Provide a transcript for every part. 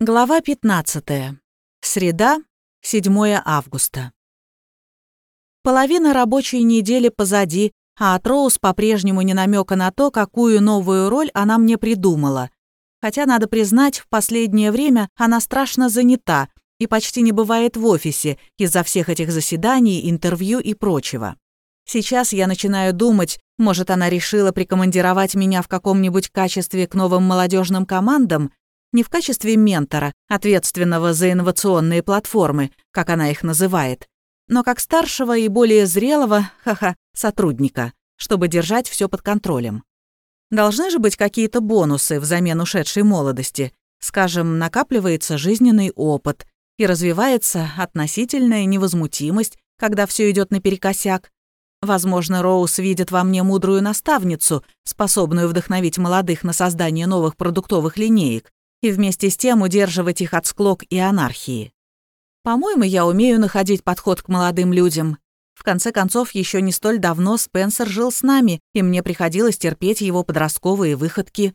Глава 15. Среда, 7 августа. Половина рабочей недели позади, а от Роуз по-прежнему не намека на то, какую новую роль она мне придумала. Хотя, надо признать, в последнее время она страшно занята и почти не бывает в офисе из-за всех этих заседаний, интервью и прочего. Сейчас я начинаю думать, может, она решила прикомандировать меня в каком-нибудь качестве к новым молодежным командам, не в качестве ментора, ответственного за инновационные платформы, как она их называет, но как старшего и более зрелого, ха-ха, сотрудника, чтобы держать все под контролем. Должны же быть какие-то бонусы взамен ушедшей молодости. Скажем, накапливается жизненный опыт и развивается относительная невозмутимость, когда все идет наперекосяк. Возможно, Роуз видит во мне мудрую наставницу, способную вдохновить молодых на создание новых продуктовых линеек, и вместе с тем удерживать их от склок и анархии. По-моему, я умею находить подход к молодым людям. В конце концов, еще не столь давно Спенсер жил с нами, и мне приходилось терпеть его подростковые выходки.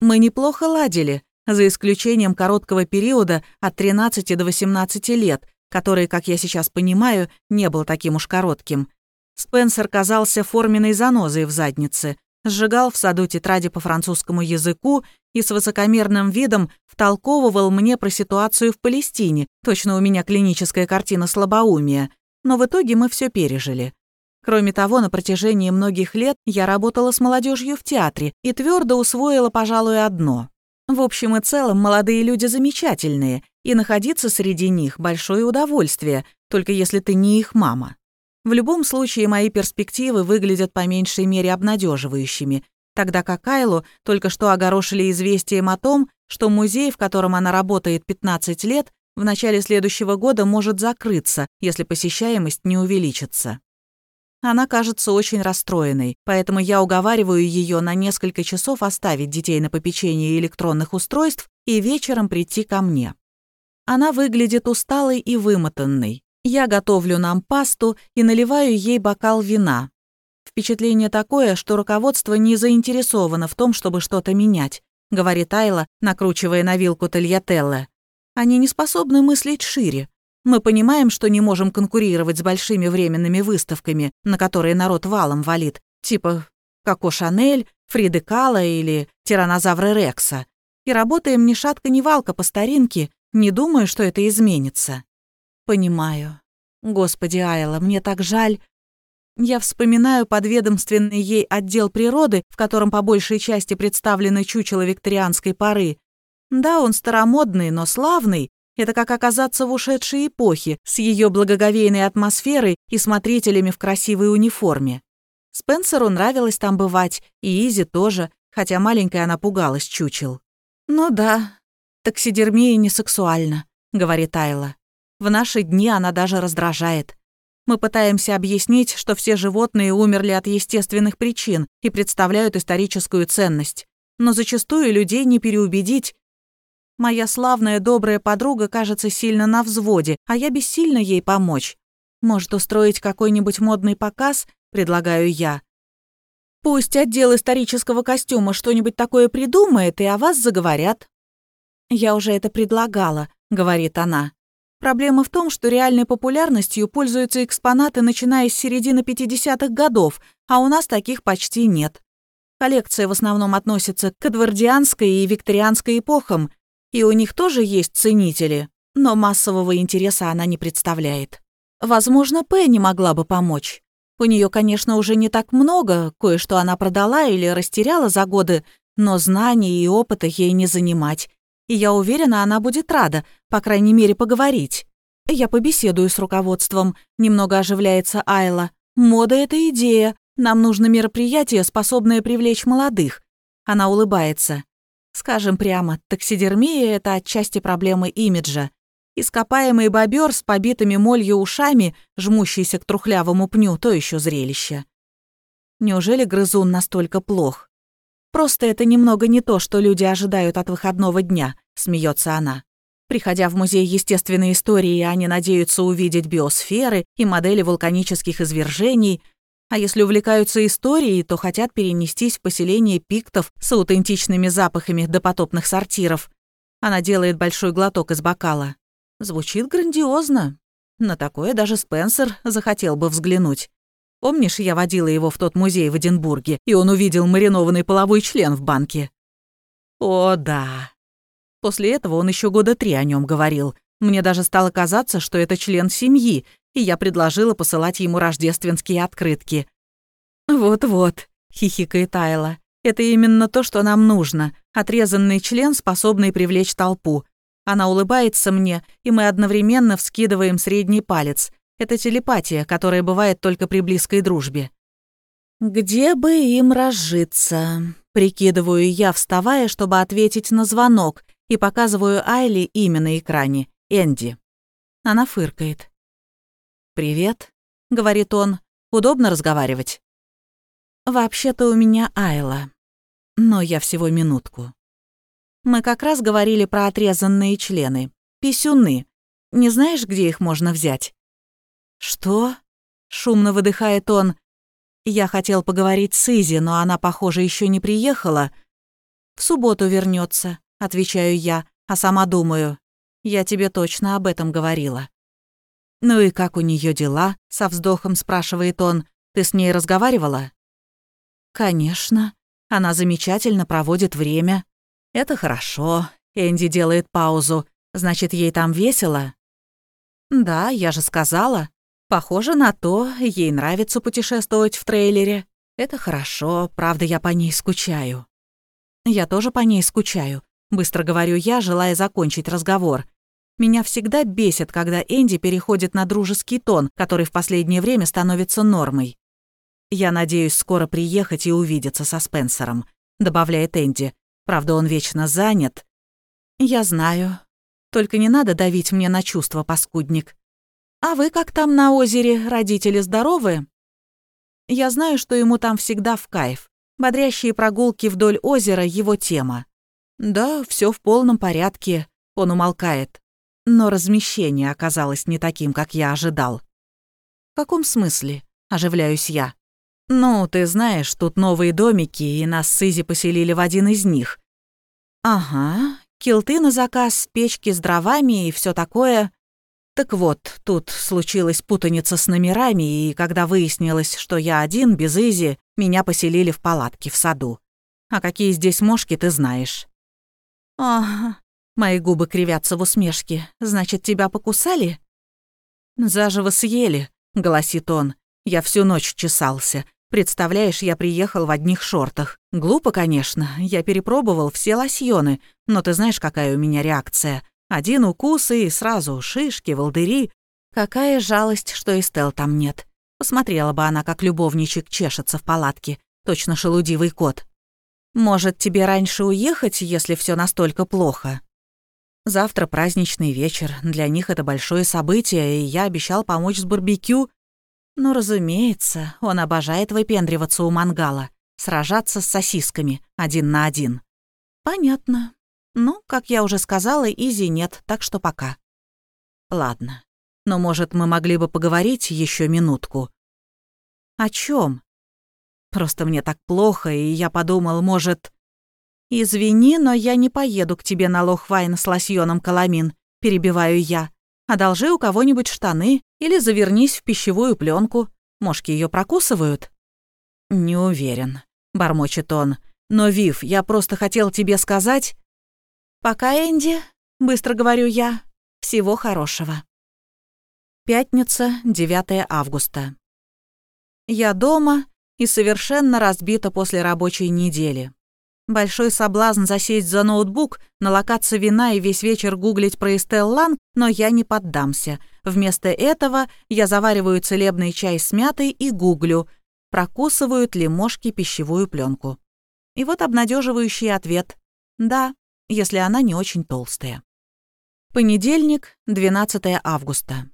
Мы неплохо ладили, за исключением короткого периода от 13 до 18 лет, который, как я сейчас понимаю, не был таким уж коротким. Спенсер казался форменной занозой в заднице, сжигал в саду тетради по французскому языку и с высокомерным видом втолковывал мне про ситуацию в Палестине, точно у меня клиническая картина слабоумия, но в итоге мы все пережили. Кроме того, на протяжении многих лет я работала с молодежью в театре и твердо усвоила, пожалуй, одно. В общем и целом, молодые люди замечательные, и находиться среди них – большое удовольствие, только если ты не их мама. В любом случае, мои перспективы выглядят по меньшей мере обнадеживающими, тогда как Кайлу только что огорошили известием о том, что музей, в котором она работает 15 лет, в начале следующего года может закрыться, если посещаемость не увеличится. Она кажется очень расстроенной, поэтому я уговариваю ее на несколько часов оставить детей на попечении электронных устройств и вечером прийти ко мне. Она выглядит усталой и вымотанной. Я готовлю нам пасту и наливаю ей бокал вина. Впечатление такое, что руководство не заинтересовано в том, чтобы что-то менять, говорит Айла, накручивая на вилку тольятелле. Они не способны мыслить шире. Мы понимаем, что не можем конкурировать с большими временными выставками, на которые народ валом валит, типа Коко Шанель, Фриды Кала или Тиранозавры Рекса. И работаем ни шатка, ни валка по старинке, не думаю, что это изменится. Понимаю. Господи, Айла, мне так жаль. Я вспоминаю подведомственный ей отдел природы, в котором по большей части представлены чучело викторианской поры. Да, он старомодный, но славный. Это как оказаться в ушедшей эпохе, с ее благоговейной атмосферой и смотрителями в красивой униформе. Спенсеру нравилось там бывать, и Изи тоже, хотя маленькая она пугалась чучел. «Ну да, таксидермия не сексуальна», — говорит Айла. В наши дни она даже раздражает. Мы пытаемся объяснить, что все животные умерли от естественных причин и представляют историческую ценность. Но зачастую людей не переубедить. Моя славная добрая подруга кажется сильно на взводе, а я бессильна ей помочь. Может, устроить какой-нибудь модный показ, предлагаю я. Пусть отдел исторического костюма что-нибудь такое придумает, и о вас заговорят. Я уже это предлагала, говорит она. Проблема в том, что реальной популярностью пользуются экспонаты, начиная с середины 50-х годов, а у нас таких почти нет. Коллекция в основном относится к эдвардианской и викторианской эпохам, и у них тоже есть ценители, но массового интереса она не представляет. Возможно, Пенни могла бы помочь. У нее, конечно, уже не так много, кое-что она продала или растеряла за годы, но знаний и опыта ей не занимать, и я уверена, она будет рада, по крайней мере, поговорить. Я побеседую с руководством, немного оживляется Айла. Мода — это идея. Нам нужно мероприятие, способное привлечь молодых. Она улыбается. Скажем прямо, таксидермия — это отчасти проблемы имиджа. Ископаемый бобер с побитыми молью ушами, жмущийся к трухлявому пню, то еще зрелище. Неужели грызун настолько плох? Просто это немного не то, что люди ожидают от выходного дня, смеется она. Приходя в музей естественной истории, они надеются увидеть биосферы и модели вулканических извержений, а если увлекаются историей, то хотят перенестись в поселение пиктов с аутентичными запахами допотопных сортиров. Она делает большой глоток из бокала. Звучит грандиозно. На такое даже Спенсер захотел бы взглянуть. Помнишь, я водила его в тот музей в Эдинбурге, и он увидел маринованный половой член в банке? О, да. После этого он еще года три о нем говорил. Мне даже стало казаться, что это член семьи, и я предложила посылать ему рождественские открытки. «Вот-вот», — хихикает Айла, — «это именно то, что нам нужно. Отрезанный член, способный привлечь толпу. Она улыбается мне, и мы одновременно вскидываем средний палец. Это телепатия, которая бывает только при близкой дружбе. «Где бы им разжиться?» Прикидываю я, вставая, чтобы ответить на звонок, и показываю Айли имя на экране — Энди. Она фыркает. «Привет», — говорит он. «Удобно разговаривать?» «Вообще-то у меня Айла. Но я всего минутку». Мы как раз говорили про отрезанные члены. Писюны. Не знаешь, где их можно взять? «Что?» — шумно выдыхает он. «Я хотел поговорить с Изи, но она, похоже, еще не приехала. В субботу вернется, отвечаю я, а сама думаю. Я тебе точно об этом говорила. «Ну и как у нее дела?» — со вздохом спрашивает он. «Ты с ней разговаривала?» «Конечно. Она замечательно проводит время. Это хорошо». Энди делает паузу. «Значит, ей там весело?» «Да, я же сказала. Похоже на то, ей нравится путешествовать в трейлере. Это хорошо, правда, я по ней скучаю. Я тоже по ней скучаю, быстро говорю я, желая закончить разговор. Меня всегда бесит, когда Энди переходит на дружеский тон, который в последнее время становится нормой. «Я надеюсь скоро приехать и увидеться со Спенсером», — добавляет Энди. «Правда, он вечно занят». «Я знаю. Только не надо давить мне на чувства, паскудник. «А вы как там на озере? Родители здоровы?» Я знаю, что ему там всегда в кайф. Бодрящие прогулки вдоль озера — его тема. Да, все в полном порядке, он умолкает. Но размещение оказалось не таким, как я ожидал. «В каком смысле?» — оживляюсь я. «Ну, ты знаешь, тут новые домики, и нас с Изи поселили в один из них». «Ага, килты на заказ, печки с дровами и все такое. Так вот, тут случилась путаница с номерами, и когда выяснилось, что я один, без Изи, меня поселили в палатке в саду. А какие здесь мошки, ты знаешь. Ага, мои губы кривятся в усмешке. Значит, тебя покусали? Заживо съели, голосит он. Я всю ночь чесался. Представляешь, я приехал в одних шортах. Глупо, конечно, я перепробовал все лосьоны, но ты знаешь, какая у меня реакция. Один укус и сразу шишки, волдыри. Какая жалость, что Эстел там нет. Посмотрела бы она, как любовничек чешется в палатке. Точно шелудивый кот. Может, тебе раньше уехать, если все настолько плохо? Завтра праздничный вечер. Для них это большое событие, и я обещал помочь с барбекю. Ну, разумеется, он обожает выпендриваться у мангала, сражаться с сосисками один на один. Понятно. Ну, как я уже сказала, Изи нет, так что пока. Ладно. Но, может, мы могли бы поговорить еще минутку? О чем? Просто мне так плохо, и я подумал, может... «Извини, но я не поеду к тебе на Лохвайн с лосьоном Каламин», — перебиваю я. «Одолжи у кого-нибудь штаны или завернись в пищевую пленку. Мошки ее прокусывают?» «Не уверен», — бормочет он. «Но, Вив, я просто хотел тебе сказать...» «Пока, Энди», — быстро говорю я, — «всего хорошего». Пятница, 9 августа. Я дома и совершенно разбита после рабочей недели. Большой соблазн засесть за ноутбук, налокаться вина и весь вечер гуглить про Эстел Лан, но я не поддамся. Вместо этого я завариваю целебный чай с мятой и гуглю, прокусывают ли мошки пищевую пленку. И вот обнадеживающий ответ. Да, если она не очень толстая. Понедельник, 12 августа.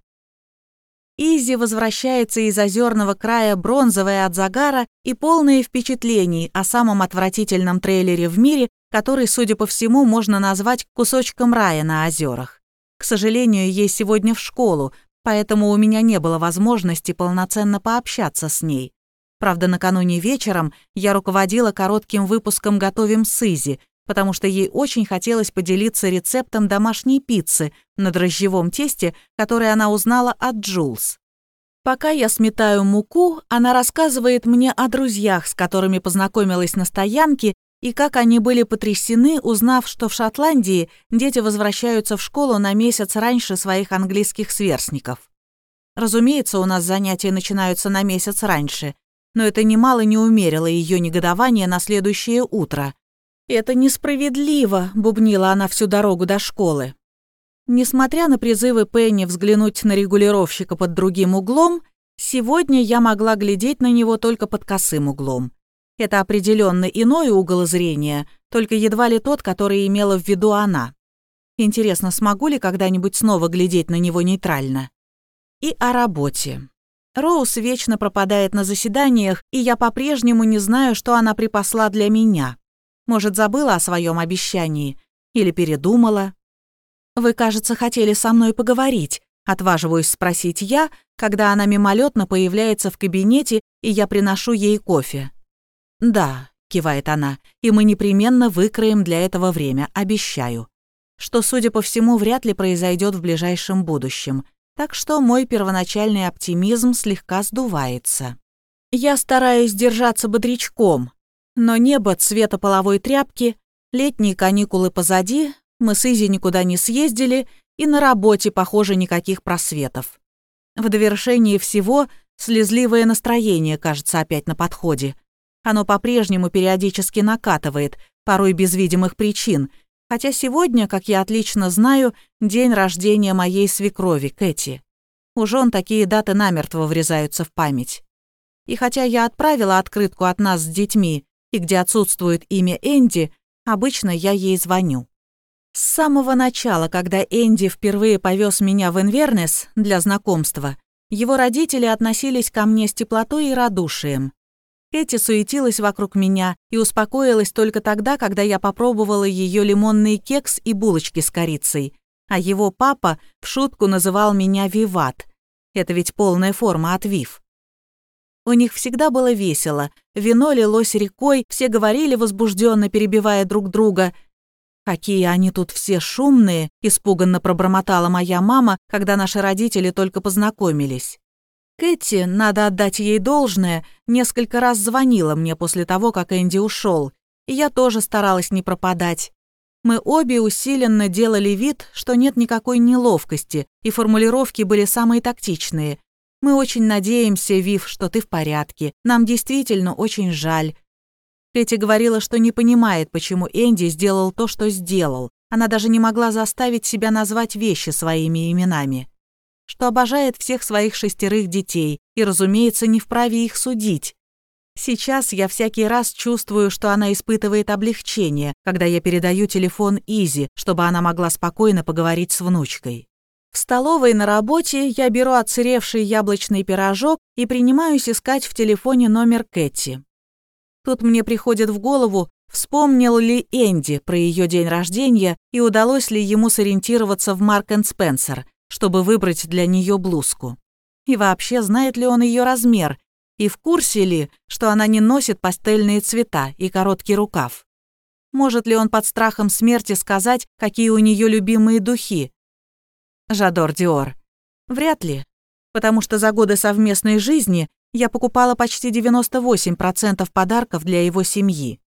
Изи возвращается из озерного края бронзовая от загара и полная впечатлений о самом отвратительном трейлере в мире, который, судя по всему, можно назвать кусочком рая на озерах. К сожалению, ей сегодня в школу, поэтому у меня не было возможности полноценно пообщаться с ней. Правда, накануне вечером я руководила коротким выпуском «Готовим с Изи», потому что ей очень хотелось поделиться рецептом домашней пиццы на дрожжевом тесте, который она узнала от Джулс. Пока я сметаю муку, она рассказывает мне о друзьях, с которыми познакомилась на стоянке, и как они были потрясены, узнав, что в Шотландии дети возвращаются в школу на месяц раньше своих английских сверстников. Разумеется, у нас занятия начинаются на месяц раньше, но это немало не умерило ее негодование на следующее утро. «Это несправедливо», — бубнила она всю дорогу до школы. Несмотря на призывы Пенни взглянуть на регулировщика под другим углом, сегодня я могла глядеть на него только под косым углом. Это определенно иной угол зрения, только едва ли тот, который имела в виду она. Интересно, смогу ли когда-нибудь снова глядеть на него нейтрально? И о работе. Роуз вечно пропадает на заседаниях, и я по-прежнему не знаю, что она припасла для меня. Может, забыла о своем обещании или передумала. «Вы, кажется, хотели со мной поговорить», — отваживаюсь спросить я, когда она мимолетно появляется в кабинете, и я приношу ей кофе. «Да», — кивает она, — «и мы непременно выкроем для этого время, обещаю». Что, судя по всему, вряд ли произойдет в ближайшем будущем. Так что мой первоначальный оптимизм слегка сдувается. Я стараюсь держаться бодрячком, но небо цвета половой тряпки, летние каникулы позади, мы с Изи никуда не съездили, и на работе, похоже, никаких просветов. В довершении всего слезливое настроение, кажется, опять на подходе. Оно по-прежнему периодически накатывает, порой без видимых причин, хотя сегодня, как я отлично знаю, день рождения моей свекрови, Кэти. У жен такие даты намертво врезаются в память. И хотя я отправила открытку от нас с детьми, и где отсутствует имя Энди, обычно я ей звоню. С самого начала, когда Энди впервые повез меня в Инвернес для знакомства, его родители относились ко мне с теплотой и радушием. Кэти суетилась вокруг меня и успокоилась только тогда, когда я попробовала ее лимонный кекс и булочки с корицей, а его папа в шутку называл меня Виват. Это ведь полная форма от Вив. У них всегда было весело, вино лилось рекой, все говорили возбужденно, перебивая друг друга — «Какие они тут все шумные!» – испуганно пробормотала моя мама, когда наши родители только познакомились. Кэти, надо отдать ей должное, несколько раз звонила мне после того, как Энди ушел, и я тоже старалась не пропадать. Мы обе усиленно делали вид, что нет никакой неловкости, и формулировки были самые тактичные. «Мы очень надеемся, Вив, что ты в порядке. Нам действительно очень жаль. Кэти говорила, что не понимает, почему Энди сделал то, что сделал. Она даже не могла заставить себя назвать вещи своими именами. Что обожает всех своих шестерых детей и, разумеется, не вправе их судить. Сейчас я всякий раз чувствую, что она испытывает облегчение, когда я передаю телефон Изи, чтобы она могла спокойно поговорить с внучкой. В столовой на работе я беру отсыревший яблочный пирожок и принимаюсь искать в телефоне номер Кэти. Тут мне приходит в голову, вспомнил ли Энди про ее день рождения и удалось ли ему сориентироваться в Марк энд Спенсер, чтобы выбрать для нее блузку. И вообще, знает ли он ее размер, и в курсе ли, что она не носит пастельные цвета и короткий рукав. Может ли он под страхом смерти сказать, какие у нее любимые духи? Жадор Диор. Вряд ли, потому что за годы совместной жизни я покупала почти 98% подарков для его семьи.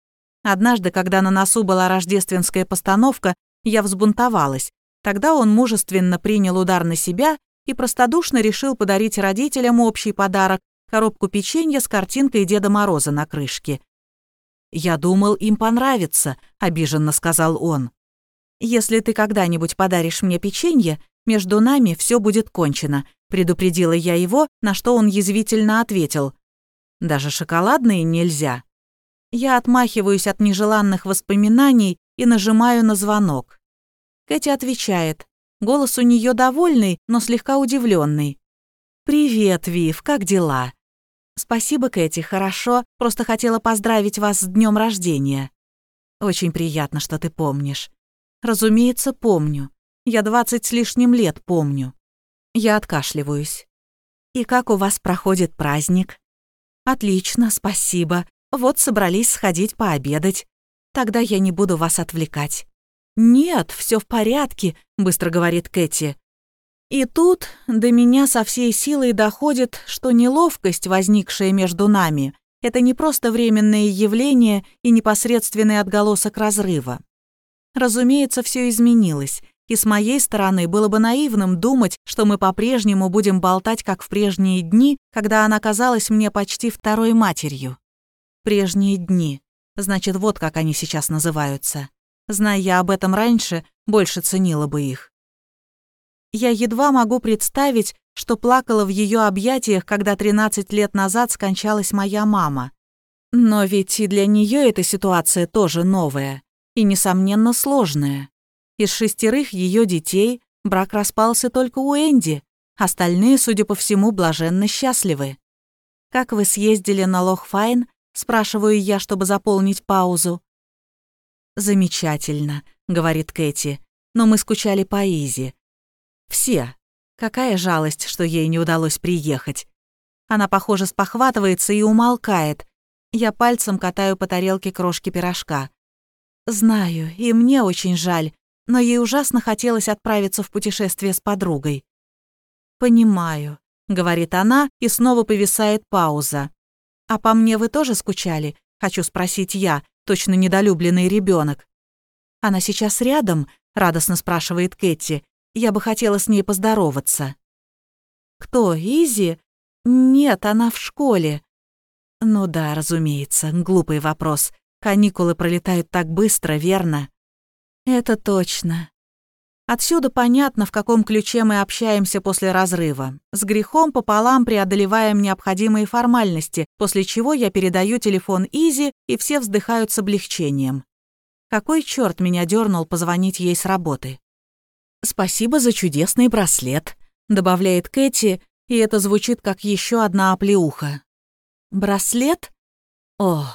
Однажды, когда на носу была рождественская постановка, я взбунтовалась. Тогда он мужественно принял удар на себя и простодушно решил подарить родителям общий подарок – коробку печенья с картинкой Деда Мороза на крышке. «Я думал, им понравится», – обиженно сказал он. «Если ты когда-нибудь подаришь мне печенье, между нами все будет кончено», Предупредила я его, на что он язвительно ответил. «Даже шоколадные нельзя». Я отмахиваюсь от нежеланных воспоминаний и нажимаю на звонок. Кэти отвечает. Голос у нее довольный, но слегка удивленный. «Привет, Вив, как дела?» «Спасибо, Кэти, хорошо. Просто хотела поздравить вас с днем рождения». «Очень приятно, что ты помнишь». «Разумеется, помню. Я двадцать с лишним лет помню». Я откашливаюсь. «И как у вас проходит праздник?» «Отлично, спасибо. Вот собрались сходить пообедать». Тогда я не буду вас отвлекать». «Нет, все в порядке», — быстро говорит Кэти. И тут до меня со всей силой доходит, что неловкость, возникшая между нами, это не просто временное явление и непосредственный отголосок разрыва. Разумеется, все изменилось, и с моей стороны было бы наивным думать, что мы по-прежнему будем болтать, как в прежние дни, когда она казалась мне почти второй матерью. Прежние дни. Значит, вот как они сейчас называются. Зная я об этом раньше, больше ценила бы их. Я едва могу представить, что плакала в ее объятиях, когда 13 лет назад скончалась моя мама. Но ведь и для нее эта ситуация тоже новая и, несомненно, сложная. Из шестерых ее детей брак распался только у Энди, остальные, судя по всему, блаженно счастливы. «Как вы съездили на Лохфайн?» – спрашиваю я, чтобы заполнить паузу. «Замечательно», – говорит Кэти, – «но мы скучали по Изи. Все. Какая жалость, что ей не удалось приехать. Она, похоже, спохватывается и умолкает. Я пальцем катаю по тарелке крошки пирожка. Знаю, и мне очень жаль, но ей ужасно хотелось отправиться в путешествие с подругой. «Понимаю», — говорит она, и снова повисает пауза. «А по мне вы тоже скучали?» — хочу спросить я, точно недолюбленный ребенок. «Она сейчас рядом?» — радостно спрашивает Кэти. «Я бы хотела с ней поздороваться». «Кто, Изи?» «Нет, она в школе». «Ну да, разумеется, глупый вопрос. Каникулы пролетают так быстро, верно?» Это точно. Отсюда понятно, в каком ключе мы общаемся после разрыва. С грехом пополам преодолеваем необходимые формальности, после чего я передаю телефон Изи, и все вздыхают с облегчением. Какой черт меня дернул позвонить ей с работы? «Спасибо за чудесный браслет», — добавляет Кэти, и это звучит как еще одна оплеуха. «Браслет? О,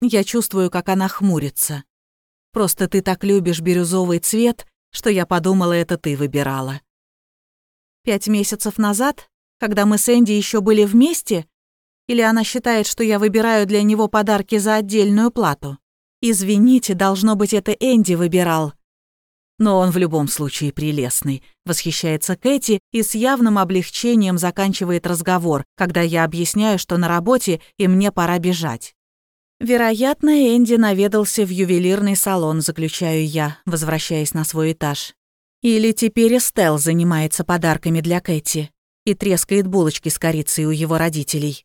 я чувствую, как она хмурится. Просто ты так любишь бирюзовый цвет, что я подумала, это ты выбирала. Пять месяцев назад, когда мы с Энди еще были вместе, или она считает, что я выбираю для него подарки за отдельную плату? Извините, должно быть, это Энди выбирал. Но он в любом случае прелестный, восхищается Кэти и с явным облегчением заканчивает разговор, когда я объясняю, что на работе и мне пора бежать. Вероятно, Энди наведался в ювелирный салон, заключаю я, возвращаясь на свой этаж. Или теперь Эстел занимается подарками для Кэти и трескает булочки с корицей у его родителей.